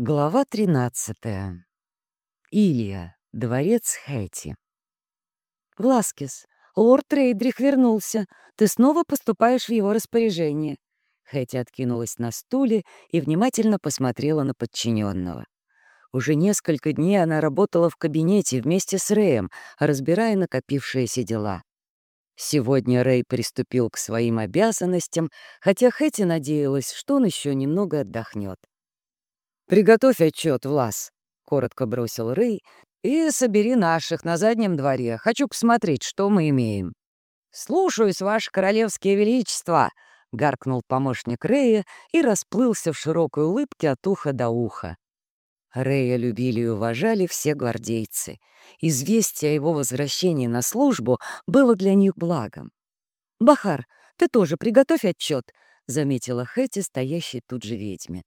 Глава 13. Илья. Дворец Хэти. «Власкис, лорд Рейдрих вернулся. Ты снова поступаешь в его распоряжение». Хэти откинулась на стуле и внимательно посмотрела на подчиненного. Уже несколько дней она работала в кабинете вместе с Рэем, разбирая накопившиеся дела. Сегодня Рэй приступил к своим обязанностям, хотя Хэти надеялась, что он еще немного отдохнет. «Приготовь отчет, Влас», — коротко бросил Рэй, «и собери наших на заднем дворе. Хочу посмотреть, что мы имеем». «Слушаюсь, Ваше Королевское Величество», — гаркнул помощник Рэя и расплылся в широкой улыбке от уха до уха. Рэя любили и уважали все гвардейцы. Известие о его возвращении на службу было для них благом. «Бахар, ты тоже приготовь отчет», — заметила Хэти, стоящей тут же ведьме.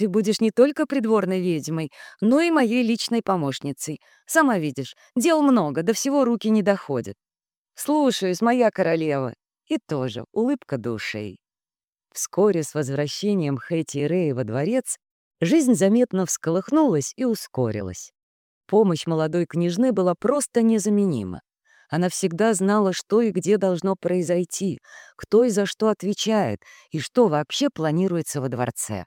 Ты будешь не только придворной ведьмой, но и моей личной помощницей. Сама видишь, дел много, до всего руки не доходят. Слушаюсь, моя королева. И тоже улыбка душей. Вскоре с возвращением Хэти и Рэя во дворец жизнь заметно всколыхнулась и ускорилась. Помощь молодой княжны была просто незаменима. Она всегда знала, что и где должно произойти, кто и за что отвечает, и что вообще планируется во дворце.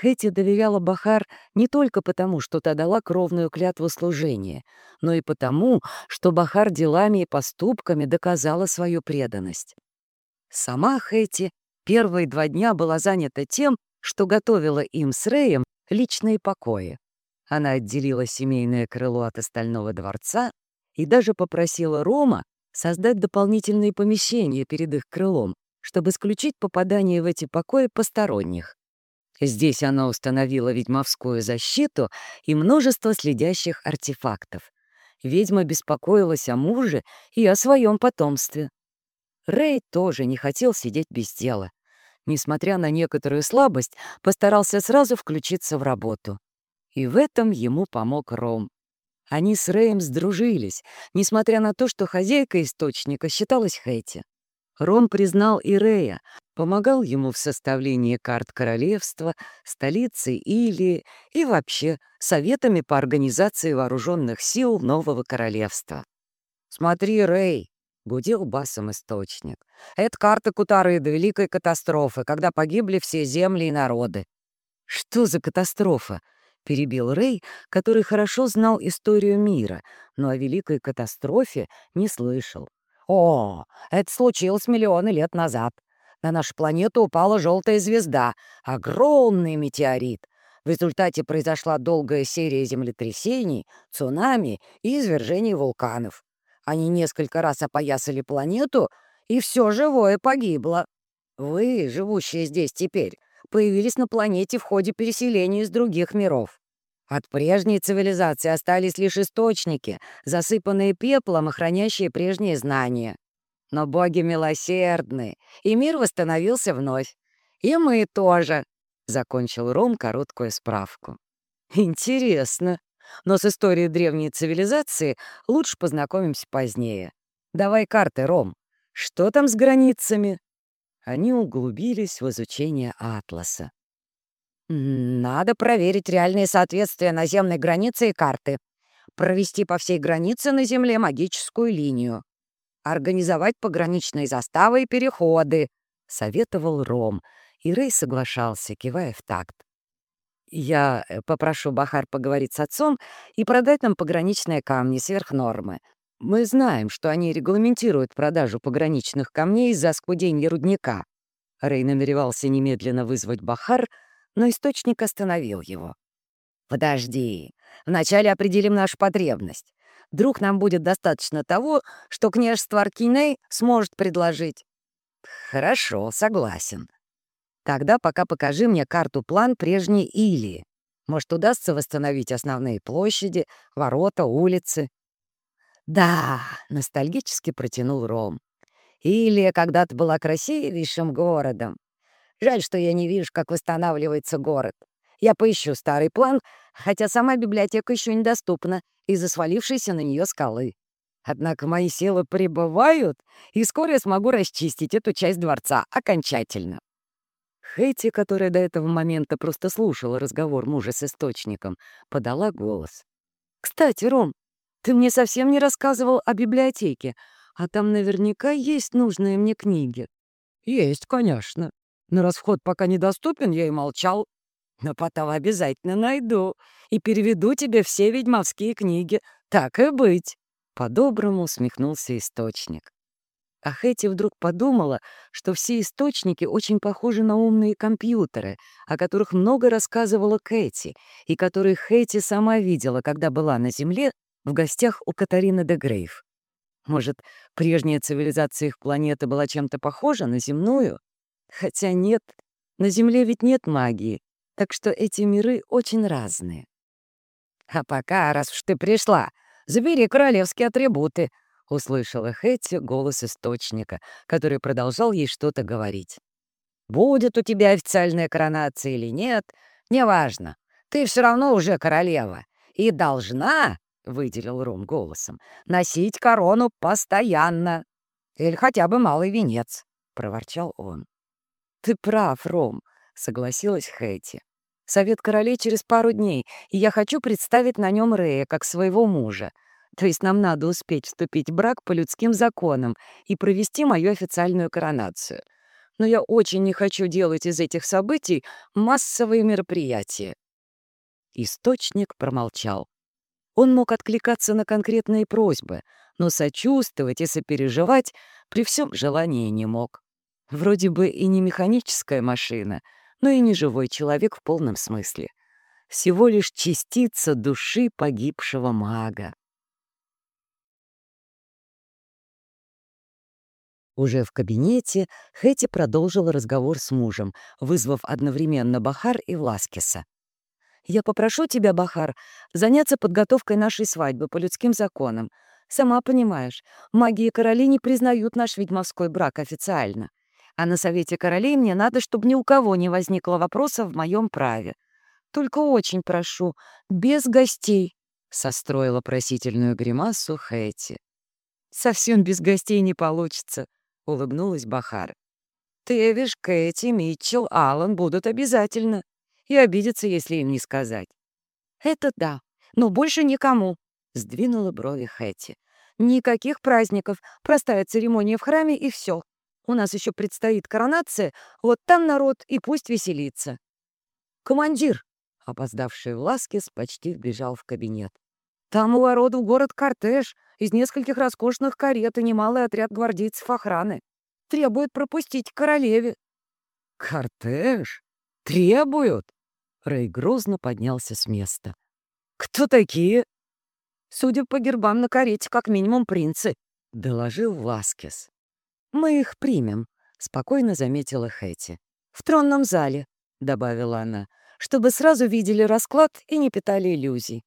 Хэти доверяла Бахар не только потому, что та дала кровную клятву служения, но и потому, что Бахар делами и поступками доказала свою преданность. Сама Хэти первые два дня была занята тем, что готовила им с Рэем личные покои. Она отделила семейное крыло от остального дворца и даже попросила Рома создать дополнительные помещения перед их крылом, чтобы исключить попадание в эти покои посторонних. Здесь она установила ведьмовскую защиту и множество следящих артефактов. Ведьма беспокоилась о муже и о своем потомстве. Рэй тоже не хотел сидеть без дела. Несмотря на некоторую слабость, постарался сразу включиться в работу. И в этом ему помог Ром. Они с Рэем сдружились, несмотря на то, что хозяйка источника считалась Хэти. Рон признал и Рея, помогал ему в составлении карт королевства, столицы или и вообще советами по организации вооруженных сил нового королевства. «Смотри, Рэй!» — гудел басом источник. «Это карта Кутары до Великой катастрофы, когда погибли все земли и народы». «Что за катастрофа?» — перебил Рэй, который хорошо знал историю мира, но о Великой катастрофе не слышал. «О, это случилось миллионы лет назад. На нашу планету упала желтая звезда, огромный метеорит. В результате произошла долгая серия землетрясений, цунами и извержений вулканов. Они несколько раз опоясали планету, и все живое погибло. Вы, живущие здесь теперь, появились на планете в ходе переселения из других миров. От прежней цивилизации остались лишь источники, засыпанные пеплом и хранящие прежние знания. Но боги милосердны, и мир восстановился вновь. И мы тоже, — закончил Ром короткую справку. Интересно. Но с историей древней цивилизации лучше познакомимся позднее. Давай карты, Ром. Что там с границами? Они углубились в изучение атласа. Надо проверить реальное соответствие наземной границы и карты. Провести по всей границе на Земле магическую линию. Организовать пограничные заставы и переходы, — советовал Ром, и Рэй соглашался, кивая в такт. «Я э, попрошу Бахар поговорить с отцом и продать нам пограничные камни сверх нормы. Мы знаем, что они регламентируют продажу пограничных камней из-за скудения рудника». Рэй намеревался немедленно вызвать Бахар — но источник остановил его. «Подожди, вначале определим нашу потребность. Вдруг нам будет достаточно того, что княжество Аркиней сможет предложить». «Хорошо, согласен. Тогда пока покажи мне карту-план прежней Илии. Может, удастся восстановить основные площади, ворота, улицы?» «Да», — ностальгически протянул Ром. «Илия когда-то была красивейшим городом. Жаль, что я не вижу, как восстанавливается город. Я поищу старый план, хотя сама библиотека еще недоступна из-за свалившейся на нее скалы. Однако мои силы прибывают, и скоро я смогу расчистить эту часть дворца окончательно. Хэти, которая до этого момента просто слушала разговор мужа с источником, подала голос. «Кстати, Ром, ты мне совсем не рассказывал о библиотеке, а там наверняка есть нужные мне книги». «Есть, конечно. Но расход пока недоступен, я и молчал. Но потом обязательно найду и переведу тебе все ведьмовские книги. Так и быть». По-доброму усмехнулся источник. А Хэти вдруг подумала, что все источники очень похожи на умные компьютеры, о которых много рассказывала Кэти, и которые Хэти сама видела, когда была на Земле в гостях у Катарины де Грейв. Может, прежняя цивилизация их планеты была чем-то похожа на земную? Хотя нет, на Земле ведь нет магии, так что эти миры очень разные. «А пока, раз уж ты пришла, забери королевские атрибуты», — услышала Хэтти голос источника, который продолжал ей что-то говорить. «Будет у тебя официальная коронация или нет, неважно. Ты все равно уже королева и должна, — выделил Ром голосом, — носить корону постоянно. Или хотя бы малый венец, — проворчал он. «Ты прав, Ром», — согласилась Хэти. «Совет королей через пару дней, и я хочу представить на нем Рея как своего мужа. То есть нам надо успеть вступить в брак по людским законам и провести мою официальную коронацию. Но я очень не хочу делать из этих событий массовые мероприятия». Источник промолчал. Он мог откликаться на конкретные просьбы, но сочувствовать и сопереживать при всем желании не мог. Вроде бы и не механическая машина, но и не живой человек в полном смысле. Всего лишь частица души погибшего мага. Уже в кабинете Хэти продолжила разговор с мужем, вызвав одновременно Бахар и Власкиса. «Я попрошу тебя, Бахар, заняться подготовкой нашей свадьбы по людским законам. Сама понимаешь, маги и короли не признают наш ведьмовской брак официально. А на Совете королей мне надо, чтобы ни у кого не возникло вопроса в моем праве. Только очень прошу, без гостей», — состроила просительную гримасу Хэти. «Совсем без гостей не получится», — улыбнулась Бахар. «Тэвиш, Кэти, Митчелл, Аллан будут обязательно. И обидятся, если им не сказать». «Это да, но больше никому», — сдвинула брови Хэти. «Никаких праздников, простая церемония в храме и все. У нас еще предстоит коронация, вот там народ и пусть веселится». «Командир!» — опоздавший Власкис почти вбежал в кабинет. «Там у ворот в город кортеж, из нескольких роскошных карет и немалый отряд гвардейцев охраны. Требуют пропустить королеве». «Кортеж? Требуют?» Рэй грозно поднялся с места. «Кто такие?» «Судя по гербам на карете, как минимум принцы», — доложил Васкес. «Мы их примем», — спокойно заметила Хэти. «В тронном зале», — добавила она, «чтобы сразу видели расклад и не питали иллюзий».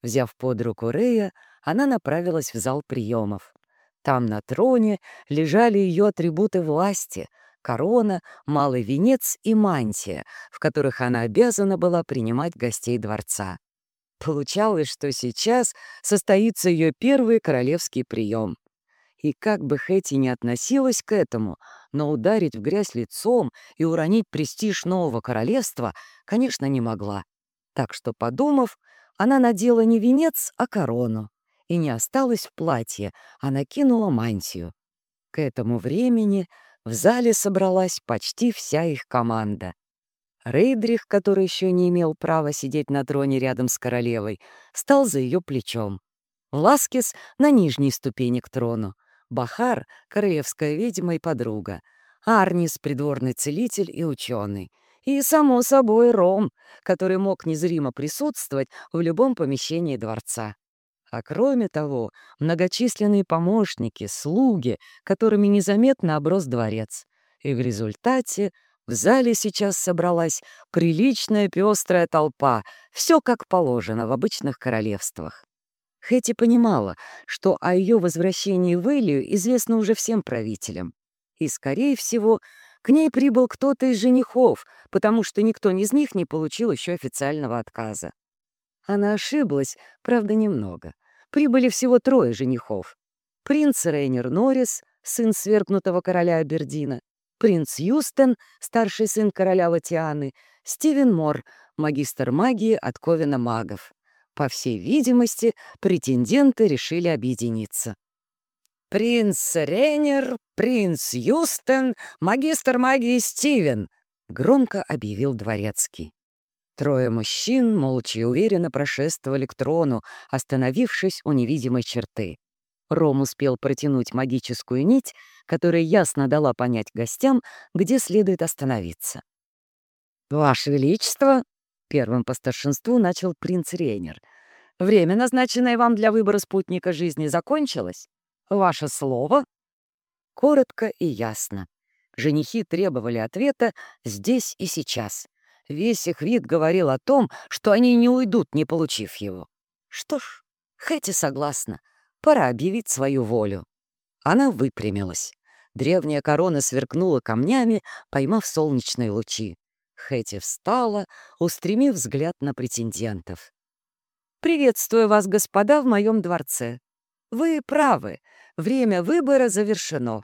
Взяв под руку Рея, она направилась в зал приемов. Там на троне лежали ее атрибуты власти — корона, малый венец и мантия, в которых она обязана была принимать гостей дворца. Получалось, что сейчас состоится ее первый королевский прием. И как бы Хэти не относилась к этому, но ударить в грязь лицом и уронить престиж нового королевства, конечно, не могла. Так что, подумав, она надела не венец, а корону. И не осталась в платье, а накинула мантию. К этому времени в зале собралась почти вся их команда. Рейдрих, который еще не имел права сидеть на троне рядом с королевой, стал за ее плечом. Ласкис — на нижней ступени к трону, Бахар — королевская ведьма и подруга, Арнис — придворный целитель и ученый, и, само собой, Ром, который мог незримо присутствовать в любом помещении дворца. А кроме того, многочисленные помощники, слуги, которыми незаметно оброс дворец. И в результате в зале сейчас собралась приличная пестрая толпа, все как положено в обычных королевствах. Хэти понимала, что о ее возвращении в Элию известно уже всем правителям. И, скорее всего, к ней прибыл кто-то из женихов, потому что никто из них не получил еще официального отказа. Она ошиблась, правда, немного. Прибыли всего трое женихов. Принц Рейнер Норрис, сын свергнутого короля Абердина, принц Юстон, старший сын короля Латианы, Стивен Мор, магистр магии от Ковина магов. По всей видимости, претенденты решили объединиться. «Принц Рейнер, принц Юстон, магистр магии Стивен», — громко объявил дворецкий. Трое мужчин молча и уверенно прошествовали к трону, остановившись у невидимой черты. Ром успел протянуть магическую нить, которая ясно дала понять гостям, где следует остановиться. «Ваше Величество!» — первым по старшинству начал принц Рейнер. «Время, назначенное вам для выбора спутника жизни, закончилось? Ваше слово?» Коротко и ясно. Женихи требовали ответа здесь и сейчас. Весь их вид говорил о том, что они не уйдут, не получив его. Что ж, Хэти согласна. Пора объявить свою волю. Она выпрямилась. Древняя корона сверкнула камнями, поймав солнечные лучи. Хэти встала, устремив взгляд на претендентов. «Приветствую вас, господа, в моем дворце. Вы правы, время выбора завершено.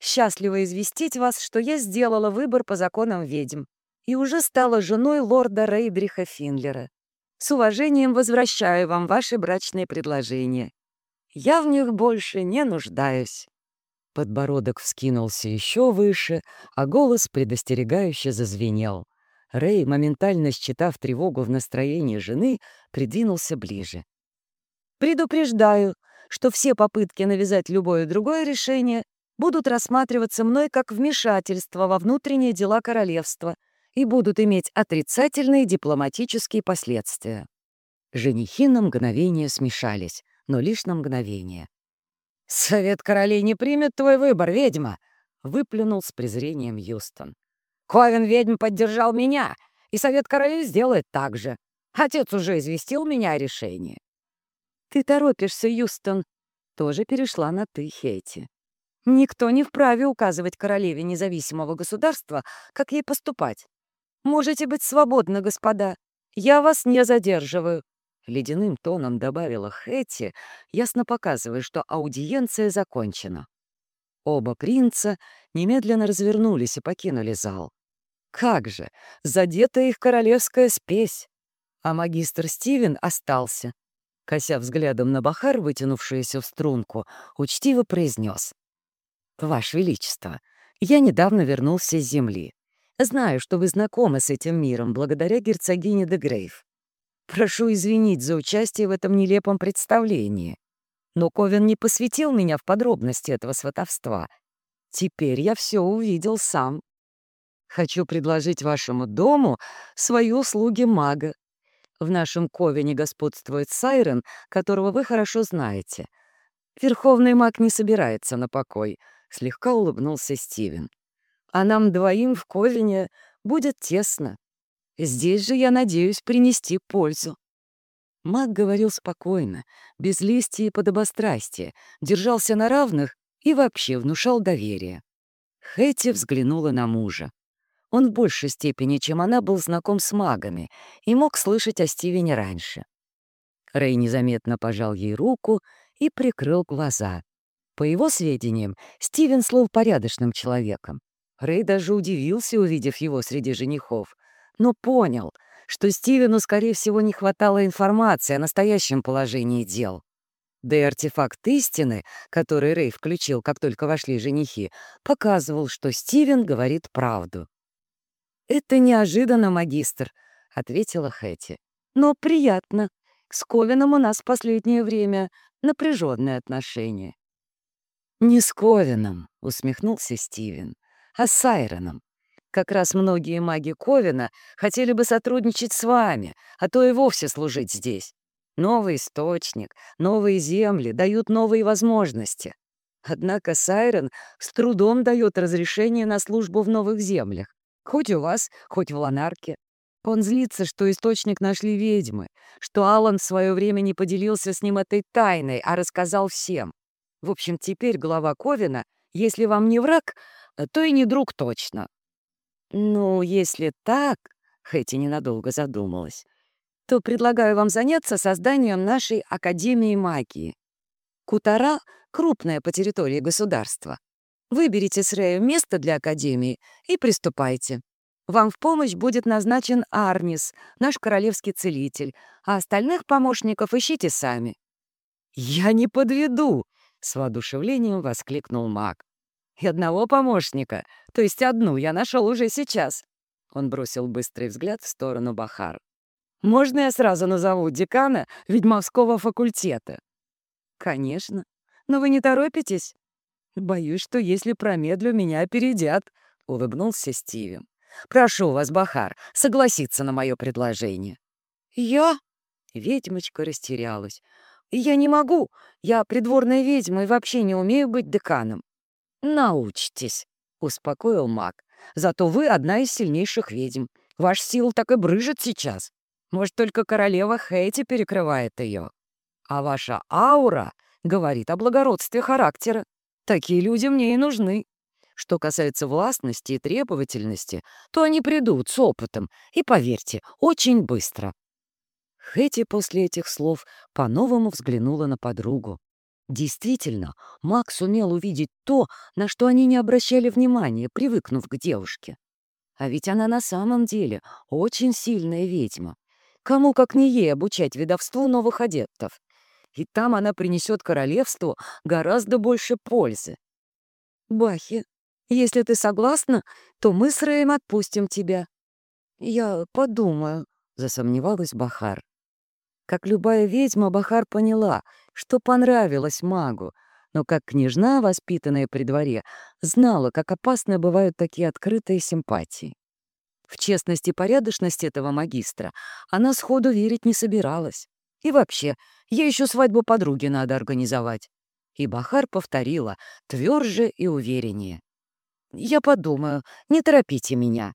Счастливо известить вас, что я сделала выбор по законам ведьм и уже стала женой лорда Рейдриха Финлера. С уважением возвращаю вам ваши брачные предложения. Я в них больше не нуждаюсь». Подбородок вскинулся еще выше, а голос предостерегающе зазвенел. Рэй, моментально считав тревогу в настроении жены, придвинулся ближе. «Предупреждаю, что все попытки навязать любое другое решение будут рассматриваться мной как вмешательство во внутренние дела королевства и будут иметь отрицательные дипломатические последствия. Женихи на мгновение смешались, но лишь на мгновение. «Совет королей не примет твой выбор, ведьма!» — выплюнул с презрением Юстон. «Ковен ведьм поддержал меня, и совет королей сделает так же. Отец уже известил меня о решении». «Ты торопишься, Юстон», — тоже перешла на «ты, Хейти. «Никто не вправе указывать королеве независимого государства, как ей поступать. Можете быть свободны, господа. Я вас не задерживаю. Ледяным тоном добавила Хэти, ясно показывая, что аудиенция закончена. Оба принца немедленно развернулись и покинули зал. Как же, задета их королевская спесь! А магистр Стивен остался. Кося взглядом на Бахар, вытянувшуюся в струнку, учтиво произнес. «Ваше Величество, я недавно вернулся с земли. Знаю, что вы знакомы с этим миром благодаря герцогине де Грейв. Прошу извинить за участие в этом нелепом представлении. Но Ковен не посвятил меня в подробности этого сватовства. Теперь я все увидел сам. Хочу предложить вашему дому свои услуги мага. В нашем Ковене господствует Сайрен, которого вы хорошо знаете. Верховный маг не собирается на покой, — слегка улыбнулся Стивен а нам двоим в Ковине будет тесно. Здесь же я надеюсь принести пользу». Маг говорил спокойно, без лести и подобострастия, держался на равных и вообще внушал доверие. Хэти взглянула на мужа. Он в большей степени, чем она, был знаком с магами и мог слышать о Стивене раньше. Рэй незаметно пожал ей руку и прикрыл глаза. По его сведениям, Стивен слыл порядочным человеком. Рэй даже удивился, увидев его среди женихов, но понял, что Стивену, скорее всего, не хватало информации о настоящем положении дел. Да и артефакт истины, который Рэй включил, как только вошли женихи, показывал, что Стивен говорит правду. «Это неожиданно, магистр», — ответила Хэти. «Но приятно. С Ковином у нас в последнее время напряженные отношения». «Не с Ковином», — усмехнулся Стивен а с Сайроном. Как раз многие маги Ковина хотели бы сотрудничать с вами, а то и вовсе служить здесь. Новый источник, новые земли дают новые возможности. Однако Сайрон с трудом дает разрешение на службу в новых землях. Хоть у вас, хоть в Ланарке. Он злится, что источник нашли ведьмы, что Алан в свое время не поделился с ним этой тайной, а рассказал всем. В общем, теперь глава Ковина, если вам не враг, Э, то и не друг точно. Ну, если так, Хэти ненадолго задумалась, то предлагаю вам заняться созданием нашей Академии магии. Кутара — крупная по территории государства. Выберите с Рэю место для Академии и приступайте. Вам в помощь будет назначен Арнис, наш королевский целитель, а остальных помощников ищите сами». «Я не подведу!» — с воодушевлением воскликнул маг. «И одного помощника, то есть одну, я нашел уже сейчас». Он бросил быстрый взгляд в сторону Бахар. «Можно я сразу назову декана ведьмовского факультета?» «Конечно. Но вы не торопитесь?» «Боюсь, что если промедлю, меня опередят», — улыбнулся Стивен. Прошу вас, Бахар, согласиться на мое предложение». «Я?» — ведьмочка растерялась. «Я не могу. Я придворная ведьма и вообще не умею быть деканом». «Научитесь», — успокоил маг. «Зато вы одна из сильнейших ведьм. Ваш сил так и брыжет сейчас. Может, только королева Хейти перекрывает ее. А ваша аура говорит о благородстве характера. Такие люди мне и нужны. Что касается властности и требовательности, то они придут с опытом, и, поверьте, очень быстро. Хэти после этих слов по-новому взглянула на подругу. Действительно, Макс умел увидеть то, на что они не обращали внимания, привыкнув к девушке. А ведь она на самом деле очень сильная ведьма. Кому, как не ей, обучать ведовству новых адептов. И там она принесет королевству гораздо больше пользы. «Бахи, если ты согласна, то мы с Рэем отпустим тебя». «Я подумаю», — засомневалась Бахар. Как любая ведьма, Бахар поняла, что понравилось магу, но как княжна, воспитанная при дворе, знала, как опасны бывают такие открытые симпатии. В честность и порядочность этого магистра она сходу верить не собиралась. И вообще, ей еще свадьбу подруги надо организовать. И Бахар повторила, тверже и увереннее. «Я подумаю, не торопите меня».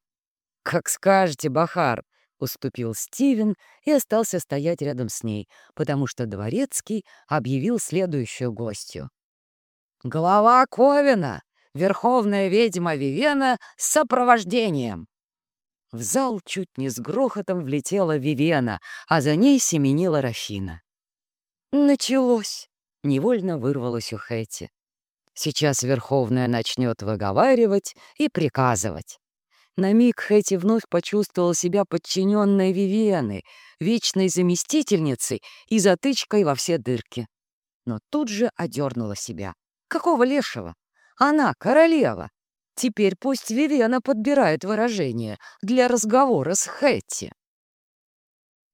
«Как скажете, Бахар», — уступил Стивен и остался стоять рядом с ней, потому что Дворецкий объявил следующую гостью. «Глава Ковина, верховная ведьма Вивена с сопровождением». В зал чуть не с грохотом влетела Вивена, а за ней семенила Рафина. «Началось!» — невольно вырвалось у Хэти. Сейчас Верховная начнет выговаривать и приказывать. На миг Хэти вновь почувствовала себя подчиненной Вивианы, вечной заместительницей и затычкой во все дырки. Но тут же одернула себя. Какого лешего? Она королева. Теперь пусть Вивиана подбирает выражение для разговора с Хэтти.